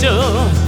show